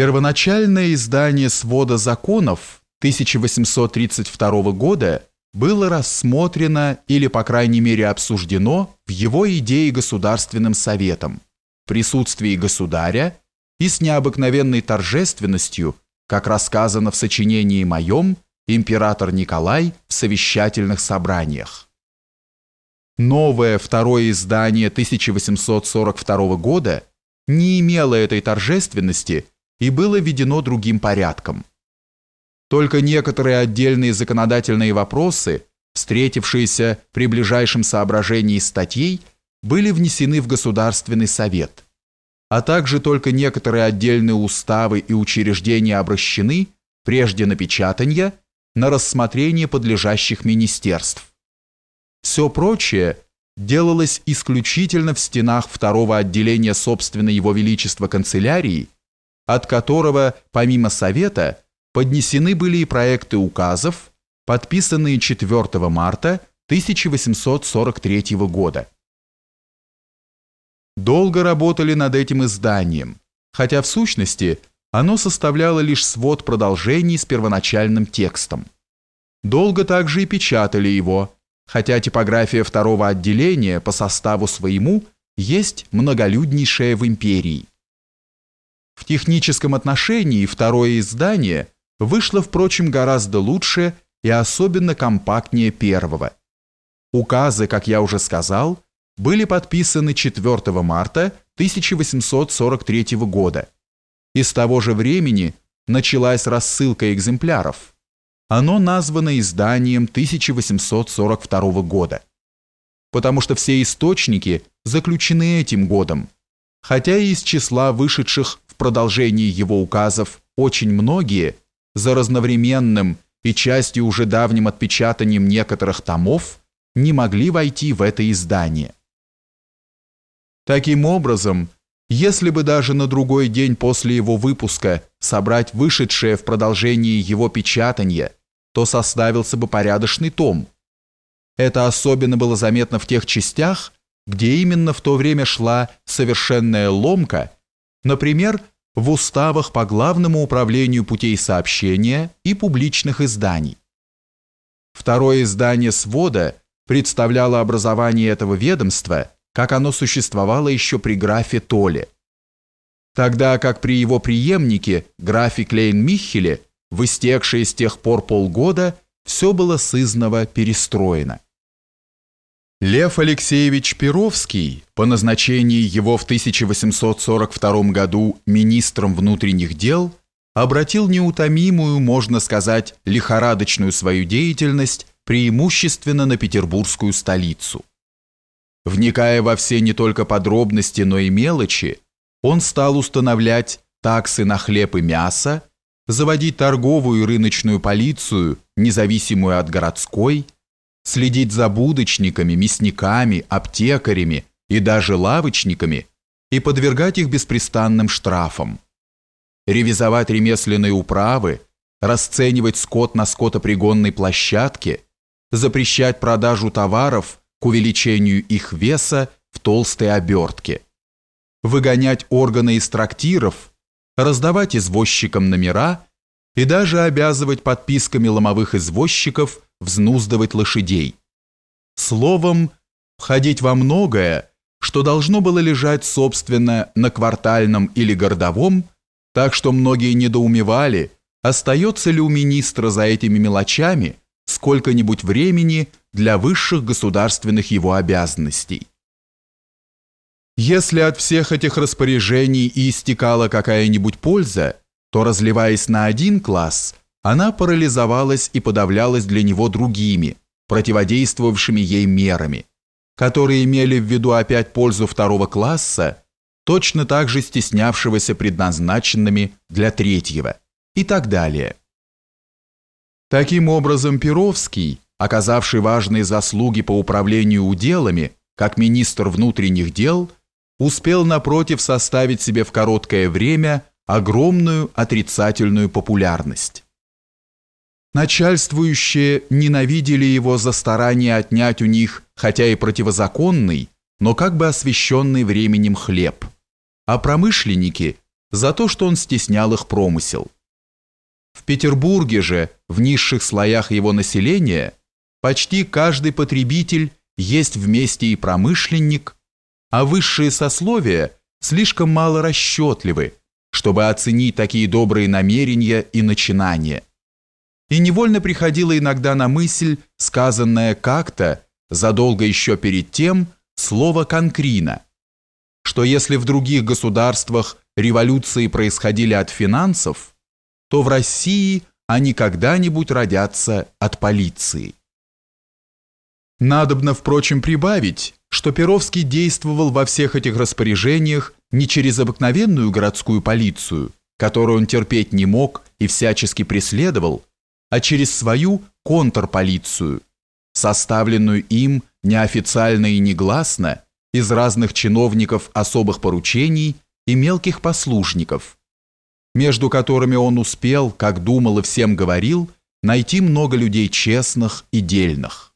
Первоначальное издание свода законов 1832 года было рассмотрено или, по крайней мере, обсуждено в его идее Государственным Советом, в присутствии государя и с необыкновенной торжественностью, как рассказано в сочинении моем «Император Николай в совещательных собраниях». Новое второе издание 1842 года не имело этой торжественности и было введено другим порядком. Только некоторые отдельные законодательные вопросы, встретившиеся при ближайшем соображении статей, были внесены в Государственный совет, а также только некоторые отдельные уставы и учреждения обращены, прежде напечатания, на рассмотрение подлежащих министерств. Все прочее делалось исключительно в стенах второго отделения собственной Его Величества канцелярии, от которого, помимо Совета, поднесены были и проекты указов, подписанные 4 марта 1843 года. Долго работали над этим изданием, хотя в сущности оно составляло лишь свод продолжений с первоначальным текстом. Долго также и печатали его, хотя типография второго отделения по составу своему есть многолюднейшая в империи. В техническом отношении второе издание – вышло, впрочем, гораздо лучше и особенно компактнее первого. Указы, как я уже сказал, были подписаны 4 марта 1843 года. И с того же времени началась рассылка экземпляров. Оно названо изданием 1842 года. Потому что все источники заключены этим годом, хотя и из числа вышедших продолжении его указов очень многие – за разновременным и частью уже давним отпечатанием некоторых томов не могли войти в это издание. Таким образом, если бы даже на другой день после его выпуска собрать вышедшее в продолжении его печатания, то составился бы порядочный том. Это особенно было заметно в тех частях, где именно в то время шла совершенная ломка, например, в уставах по главному управлению путей сообщения и публичных изданий. Второе издание свода представляло образование этого ведомства, как оно существовало еще при графе Толе. Тогда как при его преемнике, графе Клейн-Михеле, в истекшие с тех пор полгода, все было сызново перестроено. Лев Алексеевич Перовский, по назначении его в 1842 году министром внутренних дел, обратил неутомимую, можно сказать, лихорадочную свою деятельность преимущественно на петербургскую столицу. Вникая во все не только подробности, но и мелочи, он стал устанавливать таксы на хлеб и мясо, заводить торговую и рыночную полицию, независимую от городской, следить за будочниками, мясниками, аптекарями и даже лавочниками и подвергать их беспрестанным штрафам. Ревизовать ремесленные управы, расценивать скот на скотопригонной площадке, запрещать продажу товаров к увеличению их веса в толстой обертке, выгонять органы из трактиров, раздавать извозчикам номера и даже обязывать подписками ломовых извозчиков – взнуздывать лошадей. Словом, входить во многое, что должно было лежать, собственно, на квартальном или городовом, так что многие недоумевали, остается ли у министра за этими мелочами сколько-нибудь времени для высших государственных его обязанностей. Если от всех этих распоряжений и истекала какая-нибудь польза, то, разливаясь на один класс – она парализовалась и подавлялась для него другими, противодействовавшими ей мерами, которые имели в виду опять пользу второго класса, точно так же стеснявшегося предназначенными для третьего, и так далее. Таким образом, Перовский, оказавший важные заслуги по управлению уделами, как министр внутренних дел, успел напротив составить себе в короткое время огромную отрицательную популярность. Начальствующие ненавидели его за старание отнять у них, хотя и противозаконный, но как бы освященный временем хлеб. А промышленники за то, что он стеснял их промысел. В Петербурге же, в низших слоях его населения, почти каждый потребитель есть вместе и промышленник, а высшие сословия слишком мало расчетливы, чтобы оценить такие добрые намерения и начинания. И невольно приходило иногда на мысль, сказанное как-то, задолго еще перед тем, слово «конкрина», что если в других государствах революции происходили от финансов, то в России они когда-нибудь родятся от полиции. Надобно, впрочем, прибавить, что Перовский действовал во всех этих распоряжениях не через обыкновенную городскую полицию, которую он терпеть не мог и всячески преследовал, а через свою контрполицию, составленную им неофициально и негласно из разных чиновников особых поручений и мелких послушников, между которыми он успел, как думал и всем говорил, найти много людей честных и дельных.